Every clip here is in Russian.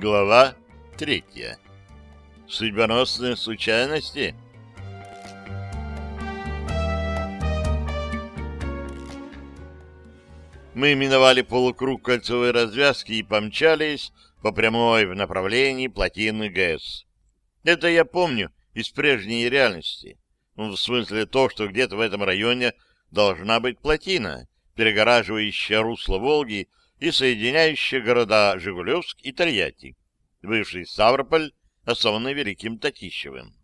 Глава третья. Судьбоносные случайности? Мы миновали полукруг кольцевой развязки и помчались по прямой в направлении плотины ГЭС. Это я помню из прежней реальности. Ну, в смысле то, что где-то в этом районе должна быть плотина, перегораживающая русло Волги и соединяющая города Жигулевск и Тольятти, бывший Ставрополь, основанный Великим Татищевым.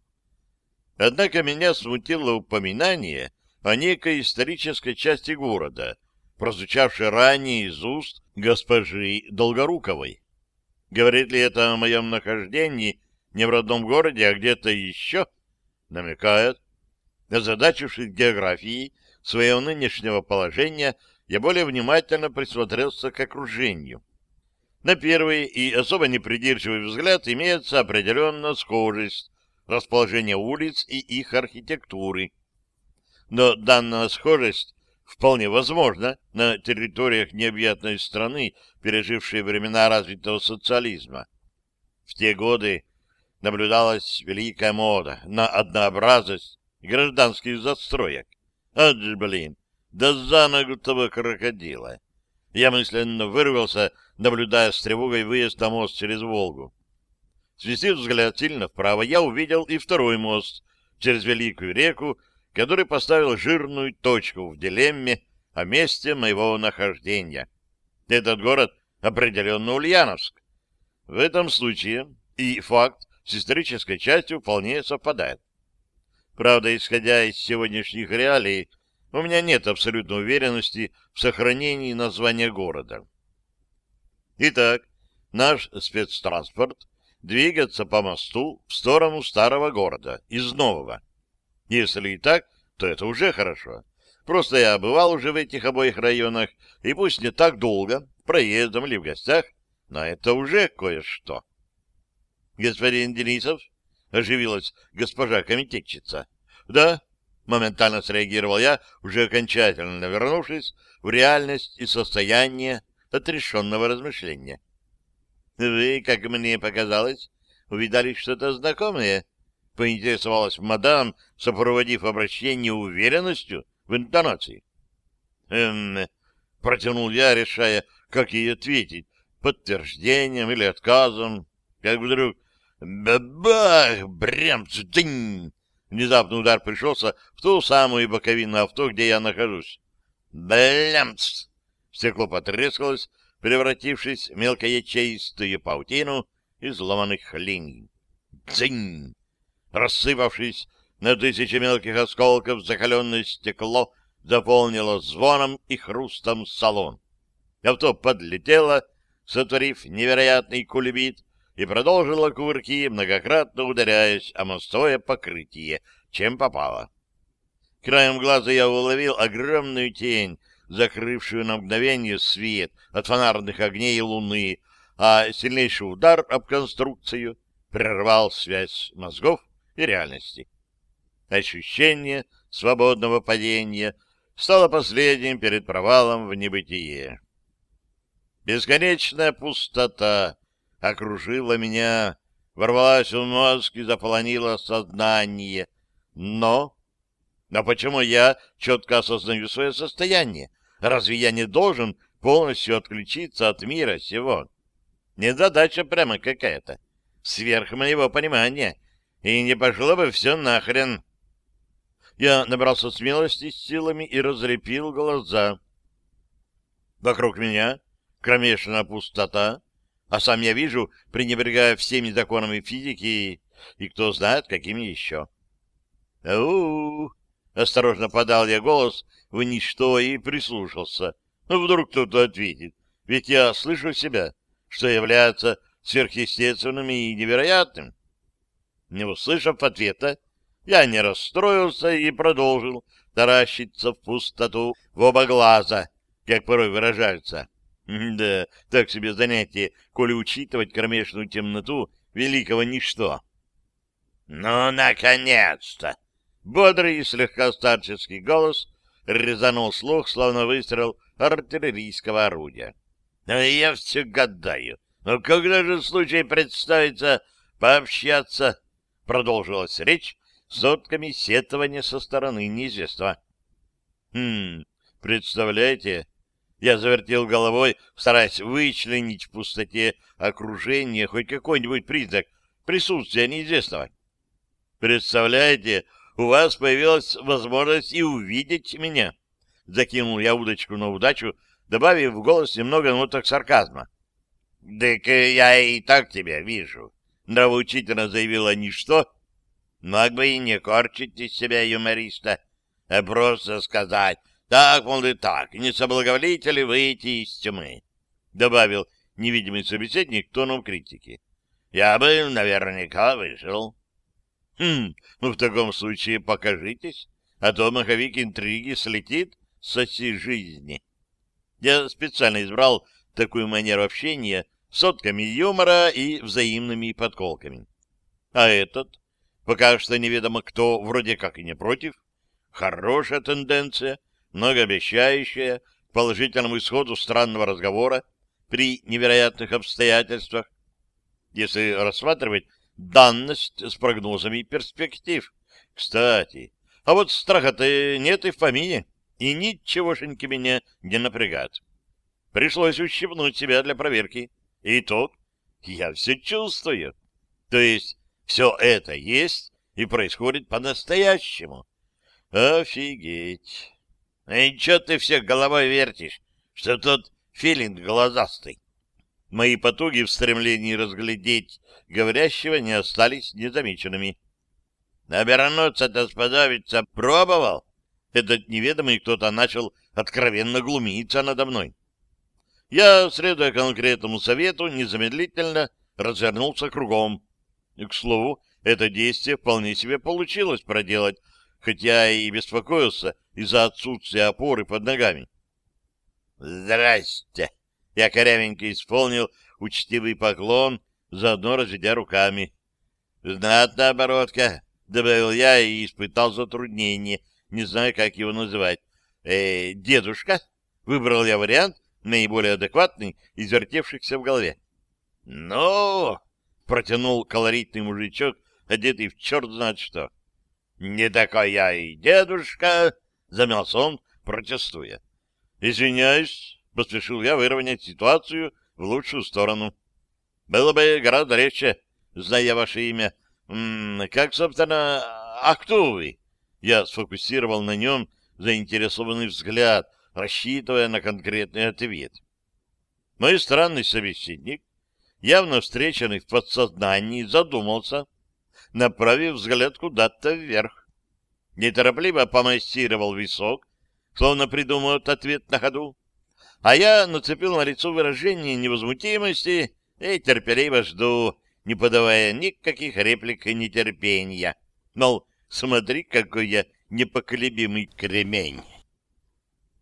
Однако меня смутило упоминание о некой исторической части города, прозвучавшей ранее из уст госпожи Долгоруковой. Говорит ли это о моем нахождении не в родном городе, а где-то еще? Намекает. Озадачившись географией своего нынешнего положения, я более внимательно присмотрелся к окружению. На первый и особо непридирчивый взгляд имеется определенная схожесть расположения улиц и их архитектуры. Но данная схожесть вполне возможна на территориях необъятной страны, пережившей времена развитого социализма. В те годы наблюдалась великая мода на однообразность гражданских застроек. Ад, блин, да за ногу того крокодила. Я мысленно вырвался, наблюдая с тревогой выезд на мост через Волгу. Свистив взгляд сильно вправо, я увидел и второй мост через Великую реку, который поставил жирную точку в дилемме о месте моего нахождения. Этот город определенно Ульяновск. В этом случае и факт с исторической частью вполне совпадает. Правда, исходя из сегодняшних реалий, у меня нет абсолютной уверенности в сохранении названия города. Итак, наш спецтранспорт двигается по мосту в сторону старого города, из нового. Если и так, то это уже хорошо. Просто я бывал уже в этих обоих районах, и пусть не так долго, проездом или в гостях, но это уже кое-что. Господин Денисов, оживилась госпожа комитетчица. Да, моментально среагировал я, уже окончательно вернувшись в реальность и состояние отрешенного размышления. Вы, как мне показалось, увидали что-то знакомое? Поинтересовалась мадам, сопроводив обращение уверенностью в интонации. Эм, протянул я, решая, как ей ответить, подтверждением или отказом, как вдруг бабах, брям, цинь, Внезапный удар пришелся в ту самую боковину авто, где я нахожусь. Блямц! Стекло потрескалось, превратившись в мелкоячеистую паутину из ломаных линий. Дзинь! Рассыпавшись на тысячи мелких осколков, закаленное стекло заполнило звоном и хрустом салон. Авто подлетело, сотворив невероятный кулебит, и продолжила кувырки, многократно ударяясь о мостовое покрытие, чем попало. Краем глаза я уловил огромную тень, закрывшую на мгновение свет от фонарных огней луны, а сильнейший удар об конструкцию прервал связь мозгов и реальности. Ощущение свободного падения стало последним перед провалом в небытие. Бесконечная пустота окружила меня, ворвалась в мозг и заполонила сознание. Но... Но почему я четко осознаю свое состояние? Разве я не должен полностью отключиться от мира сего? Незадача прямо какая-то. Сверх моего понимания. И не пошло бы все нахрен. Я набрался смелости с силами и разлепил глаза. Вокруг меня кромешная пустота, а сам я вижу, пренебрегая всеми законами физики и кто знает, какими еще. у, осторожно подал я голос в ничто и прислушался. Ну, вдруг кто-то ответит. Ведь я слышу себя, что является сверхъестественным и невероятным. Не услышав ответа, я не расстроился и продолжил таращиться в пустоту в оба глаза, как порой выражаются. Да, так себе занятие, коли учитывать кромешную темноту великого ничто. Ну, наконец-то! Бодрый и слегка старческий голос резанул слух, словно выстрел артиллерийского орудия. А я все гадаю, Но когда же случай представится пообщаться? Продолжилась речь с нотками сетования со стороны неизвестного. Хм, представляете, я завертел головой, стараясь вычленить в пустоте окружения хоть какой-нибудь признак присутствия неизвестного. Представляете, у вас появилась возможность и увидеть меня. Закинул я удочку на удачу, добавив в голос немного ноток сарказма. — Так я и так тебя вижу, — нравоучительно заявила ничто. Мог бы и не корчить из себя юмориста, а просто сказать, так, мол, и так, не соблаговолите ли выйти из тьмы, — добавил невидимый собеседник тоном критики. Я бы наверняка вышел. Хм, ну в таком случае покажитесь, а то маховик интриги слетит со всей жизни. Я специально избрал такую манеру общения с сотками юмора и взаимными подколками. А этот, пока что неведомо кто, вроде как и не против, хорошая тенденция, многообещающая к положительному исходу странного разговора при невероятных обстоятельствах, если рассматривать данность с прогнозами перспектив. Кстати, а вот страха-то нет и в помине, и ничегошеньки меня не напрягает. Пришлось ущипнуть себя для проверки. Итог — я все чувствую. То есть все это есть и происходит по-настоящему. Офигеть! И что ты все головой вертишь, что тот филинг глазастый? Мои потуги в стремлении разглядеть говорящего не остались незамеченными. Обернуться-то сподобиться пробовал? Этот неведомый кто-то начал откровенно глумиться надо мной. Я, следуя конкретному совету, незамедлительно развернулся кругом. И, к слову, это действие вполне себе получилось проделать, хотя и беспокоился из-за отсутствия опоры под ногами. «Здрасте!» Я корявенько исполнил учтивый поклон, заодно разведя руками. «Знатная оборотка», — добавил я и испытал затруднение, не знаю, как его называть. «Э, дедушка?» — выбрал я вариант, наиболее адекватный из вертевшихся в голове. «Ну!» — протянул колоритный мужичок, одетый в черт знает что. «Не такой я и дедушка!» — замялся он, протестуя. «Извиняюсь, поспешил я выровнять ситуацию в лучшую сторону. Было бы гораздо легче, зная ваше имя. М -м, как, собственно, а кто вы? Я сфокусировал на нем заинтересованный взгляд, рассчитывая на конкретный ответ. Мой странный собеседник, явно встреченный в подсознании, задумался, направив взгляд куда-то вверх. Неторопливо помассировал висок, словно придумал ответ на ходу, а я нацепил на лицо выражение невозмутимости и терпеливо жду, не подавая никаких реплик и нетерпения. Мол, смотри, какой я непоколебимый кремень.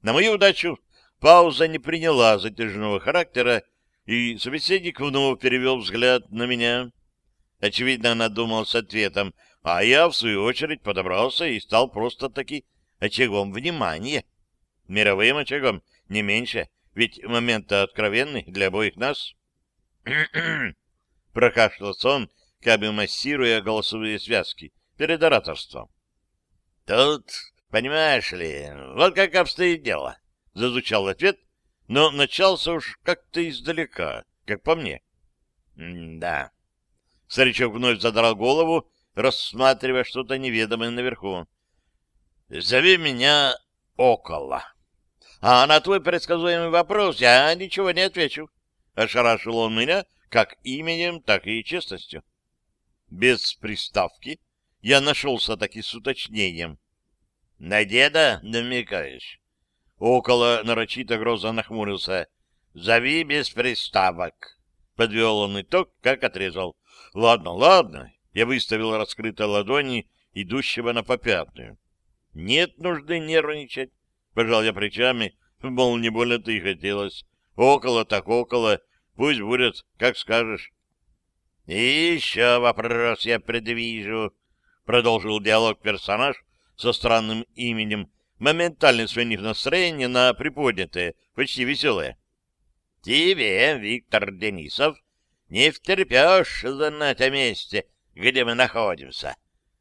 На мою удачу пауза не приняла затяжного характера, и собеседник вновь перевел взгляд на меня. Очевидно, она думала с ответом, а я, в свою очередь, подобрался и стал просто-таки очагом внимания. Мировым очагом, не меньше, ведь момент-то откровенный для обоих нас. Прокашлялся он, как бы массируя голосовые связки перед ораторством. Тут, понимаешь ли, вот как обстоит дело, зазвучал ответ, но начался уж как-то издалека, как по мне. да. Старичок вновь задрал голову, рассматривая что-то неведомое наверху. «Зови меня Около». А на твой предсказуемый вопрос я ничего не отвечу. Ошарашил он меня как именем, так и честностью. Без приставки я нашелся таки с уточнением. На деда намекаешь? Около нарочито грозно нахмурился. Зови без приставок. Подвел он итог, как отрезал. Ладно, ладно. Я выставил раскрытой ладони, идущего на попятную. Нет нужды нервничать. Пожал я плечами, мол, не больно-то и хотелось. Около так около, пусть будет, как скажешь. — И еще вопрос я предвижу, — продолжил диалог персонаж со странным именем, моментально сменив настроение на приподнятое, почти веселое. — Тебе, Виктор Денисов, не втерпешь знать о месте, где мы находимся.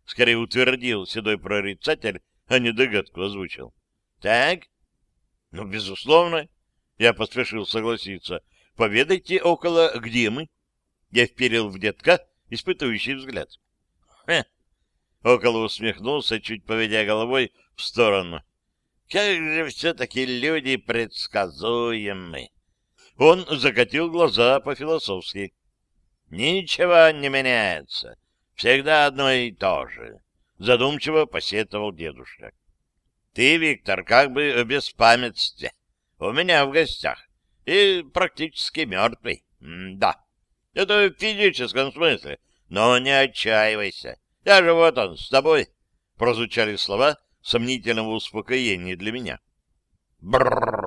Скорее утвердил седой прорицатель, а не догадку озвучил. Так? Ну, безусловно. Я поспешил согласиться. Поведайте около, где мы. Я вперил в детка испытывающий взгляд. Хе. Около усмехнулся, чуть поведя головой в сторону. Как же все-таки люди предсказуемы. Он закатил глаза по-философски. Ничего не меняется. Всегда одно и то же. Задумчиво посетовал дедушка. Ты, Виктор, как бы в беспамятстве. У меня в гостях. И практически мертвый. М да. Это в физическом смысле. Но не отчаивайся. Я же вот он, с тобой. Прозвучали слова сомнительного успокоения для меня. Бррр.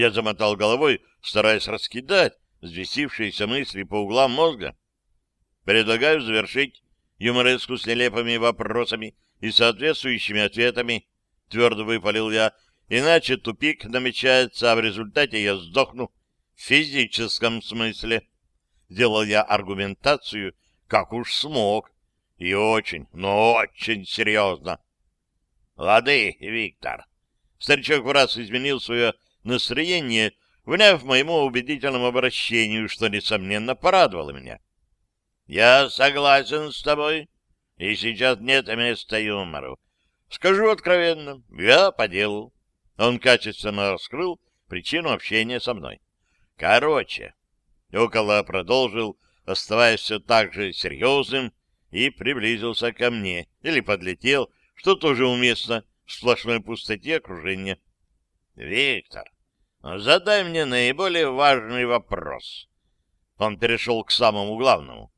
Я замотал головой, стараясь раскидать взвесившиеся мысли по углам мозга. Предлагаю завершить юмореску с нелепыми вопросами и соответствующими ответами, твердо выпалил я, иначе тупик намечается, а в результате я сдохну в физическом смысле. Сделал я аргументацию, как уж смог, и очень, но очень серьезно. Лады, Виктор. Старичок в раз изменил свое настроение, вняв моему убедительному обращению, что, несомненно, порадовало меня. Я согласен с тобой, и сейчас нет места юмору. Скажу откровенно, я по делу. Он качественно раскрыл причину общения со мной. Короче, около продолжил, оставаясь все так же серьезным, и приблизился ко мне, или подлетел, что тоже уместно в сплошной пустоте окружения. «Виктор, задай мне наиболее важный вопрос». Он перешел к самому главному.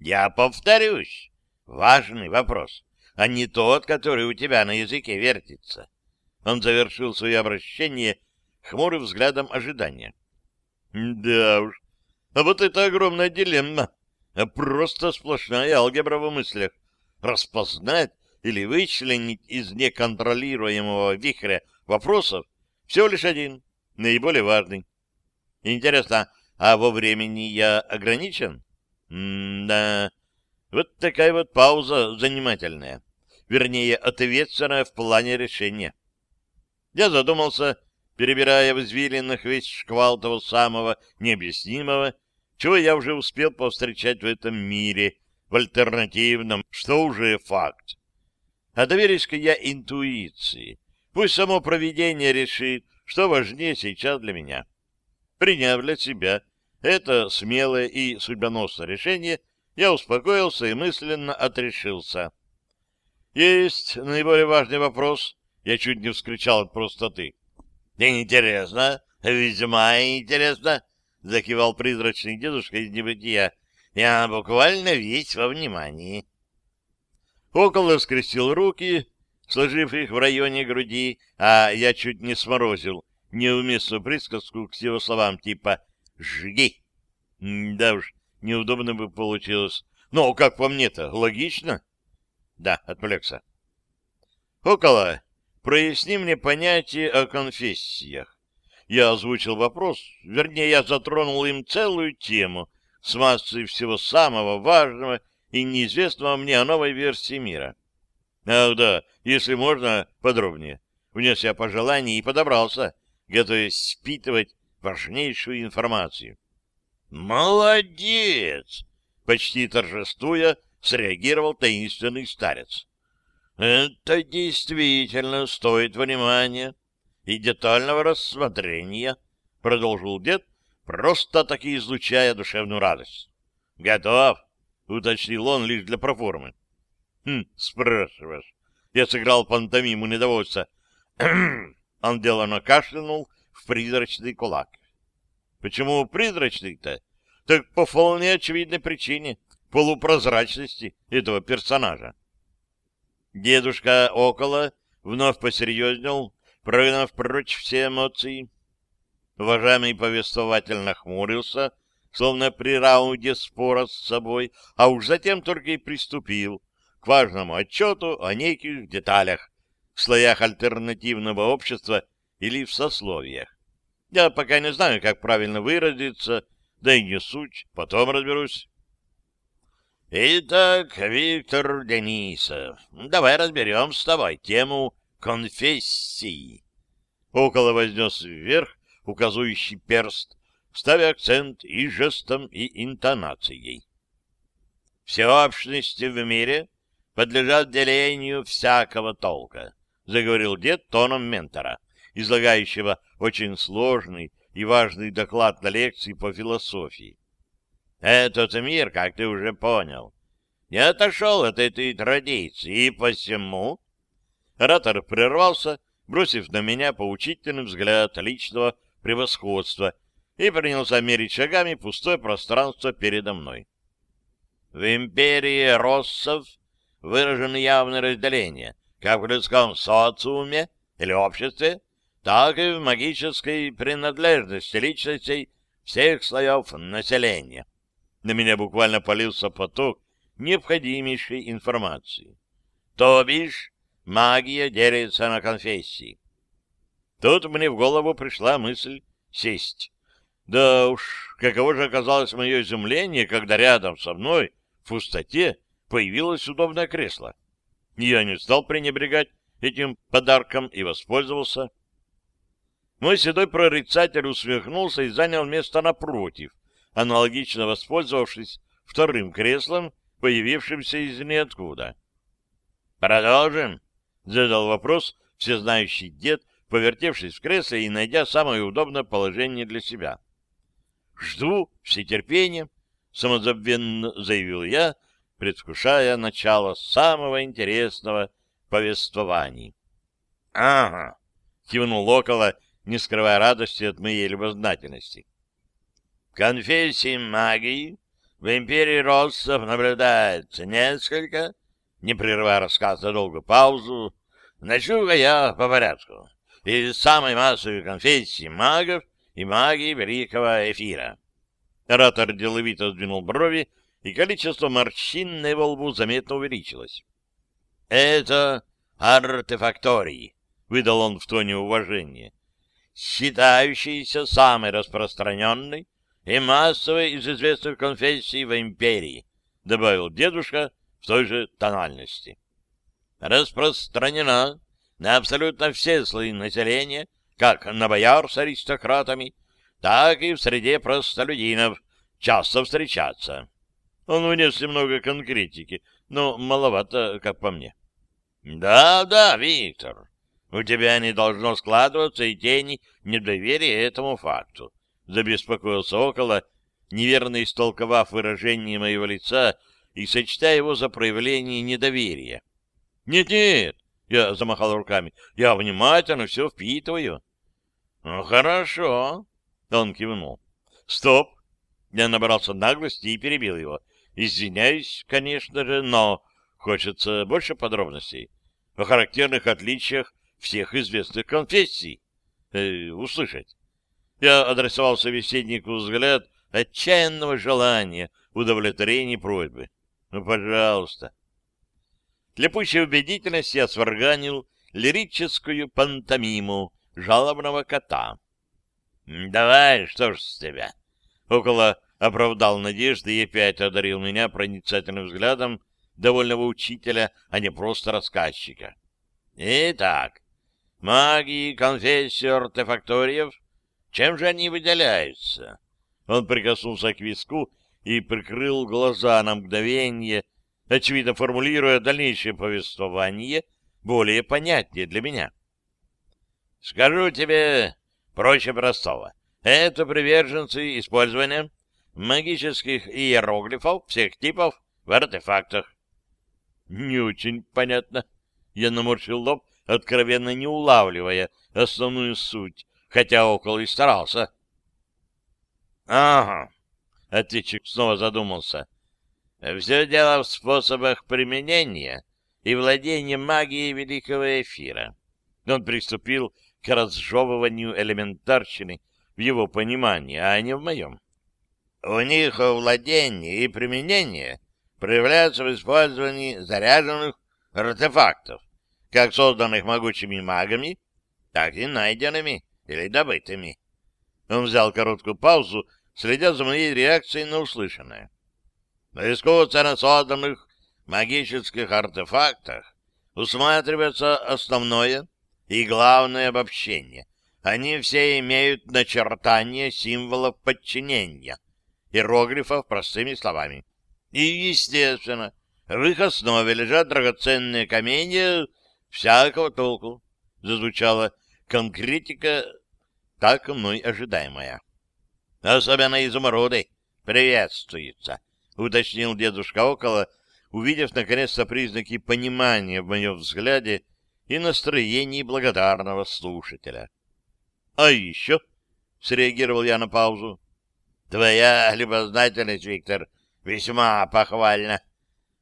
Я повторюсь, важный вопрос, а не тот, который у тебя на языке вертится. Он завершил свое обращение хмурым взглядом ожидания. Да уж, а вот это огромная дилемма, просто сплошная алгебра в мыслях. Распознать или вычленить из неконтролируемого вихря вопросов всего лишь один, наиболее важный. Интересно, а во времени я ограничен? М-да, вот такая вот пауза занимательная. Вернее, ответственная в плане решения. Я задумался, перебирая в извилинах весь шквал того самого необъяснимого, чего я уже успел повстречать в этом мире, в альтернативном, что уже факт. А доверюсь-ка я интуиции. Пусть само провидение решит, что важнее сейчас для меня. Приняв для себя это смелое и судьбоносное решение, я успокоился и мысленно отрешился. Есть наиболее важный вопрос. Я чуть не вскричал от простоты. Интересно, весьма интересно, закивал призрачный дедушка из небытия. Я буквально весь во внимании. Около скрестил руки, сложив их в районе груди, а я чуть не сморозил неуместную присказку к его словам типа Жги. Да уж, неудобно бы получилось. Но, как по мне-то, логично? Да, отвлекся. Около, проясни мне понятие о конфессиях. Я озвучил вопрос, вернее, я затронул им целую тему с массой всего самого важного и неизвестного мне о новой версии мира. Ах да, если можно, подробнее. Внес я пожелание и подобрался, готовясь впитывать важнейшую информацию. «Молодец!» — почти торжествуя, среагировал таинственный старец. «Это действительно стоит внимания и детального рассмотрения», — продолжил дед, просто-таки излучая душевную радость. «Готов?» — уточнил он лишь для проформы. «Хм, спрашиваешь». Я сыграл пантомиму недовольства. Он деланно кашлянул в призрачный кулак. Почему призрачный-то? Так по вполне очевидной причине полупрозрачности этого персонажа. Дедушка около вновь посерьезнел, прогнав прочь все эмоции. Уважаемый повествователь нахмурился, словно при раунде спора с собой, а уж затем только и приступил важному отчету о неких деталях, в слоях альтернативного общества или в сословиях. Я пока не знаю, как правильно выразиться, Да и не суть, потом разберусь. Итак, Виктор Денисов, давай разберем с тобой тему конфессии. Около вознес вверх указующий перст, ставя акцент и жестом, и интонацией. Все общности в мире подлежат делению всякого толка, заговорил дед тоном ментора, излагающего очень сложный и важный доклад на лекции по философии. Этот мир, как ты уже понял, не отошел от этой традиции, и посему... Оратор прервался, бросив на меня поучительный взгляд личного превосходства и принялся мерить шагами пустое пространство передо мной. В империи россов выражено явное разделение как в людском социуме или обществе, так и в магической принадлежности личностей всех слоев населения на меня буквально полился поток необходимейшей информации. То бишь, магия делится на конфессии. Тут мне в голову пришла мысль сесть. Да уж, каково же оказалось мое изумление, когда рядом со мной, в пустоте, появилось удобное кресло. Я не стал пренебрегать этим подарком и воспользовался. Мой седой прорицатель усмехнулся и занял место напротив, аналогично воспользовавшись вторым креслом, появившимся из ниоткуда. «Продолжим?» — задал вопрос всезнающий дед, повертевшись в кресле и найдя самое удобное положение для себя. «Жду все терпения», — самозабвенно заявил я, предвкушая начало самого интересного повествования. «Ага», — кивнул около, не скрывая радости от моей любознательности. Конфессий магии в империи Россов наблюдается несколько, не прерывая рассказ на долгую паузу, начну-ка я по порядку. Из самой массовой конфессии магов и магии Великого Эфира. Оратор деловито сдвинул брови, и количество морщин на его лбу заметно увеличилось. «Это артефактории», — выдал он в тоне уважения, считающиеся самой распространенной и массовой из известных конфессий в империи, добавил дедушка в той же тональности. Распространена на абсолютно все слои населения, как на бояр с аристократами, так и в среде простолюдинов часто встречаться. Он внес немного конкретики, но маловато, как по мне. Да, да, Виктор, у тебя не должно складываться и тени недоверия этому факту забеспокоился около, неверно истолковав выражение моего лица и сочтя его за проявление недоверия. «Нет-нет!» — я замахал руками. «Я внимательно все впитываю». «Ну, хорошо!» — он кивнул. «Стоп!» Я набрался наглости и перебил его. «Извиняюсь, конечно же, но хочется больше подробностей о характерных отличиях всех известных конфессий э, услышать. Я адресовал собеседнику взгляд отчаянного желания удовлетворения просьбы. Ну, пожалуйста. Для пущей убедительности я сварганил лирическую пантомиму жалобного кота. «Давай, что ж с тебя?» Около оправдал надежды и опять одарил меня проницательным взглядом довольного учителя, а не просто рассказчика. «Итак, магии, конфессии, артефакториев чем же они выделяются? Он прикоснулся к виску и прикрыл глаза на мгновение, очевидно формулируя дальнейшее повествование более понятнее для меня. Скажу тебе проще простого. Это приверженцы использования магических иероглифов всех типов в артефактах. Не очень понятно. Я наморщил лоб, откровенно не улавливая основную суть хотя около и старался. — Ага, — ответчик снова задумался. — Все дело в способах применения и владения магией великого эфира. Он приступил к разжевыванию элементарщины в его понимании, а не в моем. У них владение и применение проявляются в использовании заряженных артефактов, как созданных могучими магами, так и найденными или добытыми. Он взял короткую паузу, следя за моей реакцией на услышанное. В искусственно созданных магических артефактах усматривается основное и главное обобщение. Они все имеют начертание символов подчинения, иероглифов простыми словами. И, естественно, в их основе лежат драгоценные камни всякого толку. Зазвучала конкретика, так мной ожидаемая. Особенно изумруды приветствуются, уточнил дедушка около, увидев наконец-то признаки понимания в моем взгляде и настроении благодарного слушателя. — А еще? — среагировал я на паузу. — Твоя любознательность, Виктор, весьма похвальна.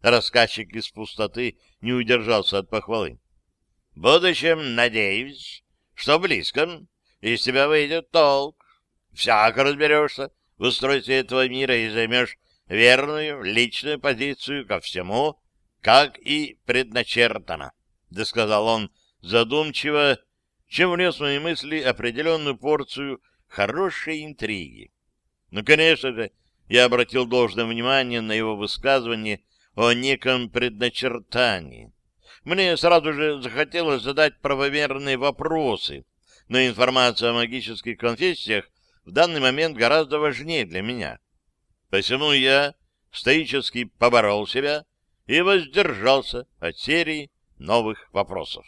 Рассказчик из пустоты не удержался от похвалы. — В будущем, надеюсь, что близко из тебя выйдет толк. Всяко разберешься в устройстве этого мира и займешь верную личную позицию ко всему, как и предначертано, — досказал он задумчиво, чем внес в мои мысли определенную порцию хорошей интриги. Ну, конечно же, я обратил должное внимание на его высказывание о неком предначертании. Мне сразу же захотелось задать правомерные вопросы, но информация о магических конфессиях в данный момент гораздо важнее для меня. Посему я стоически поборол себя и воздержался от серии новых вопросов.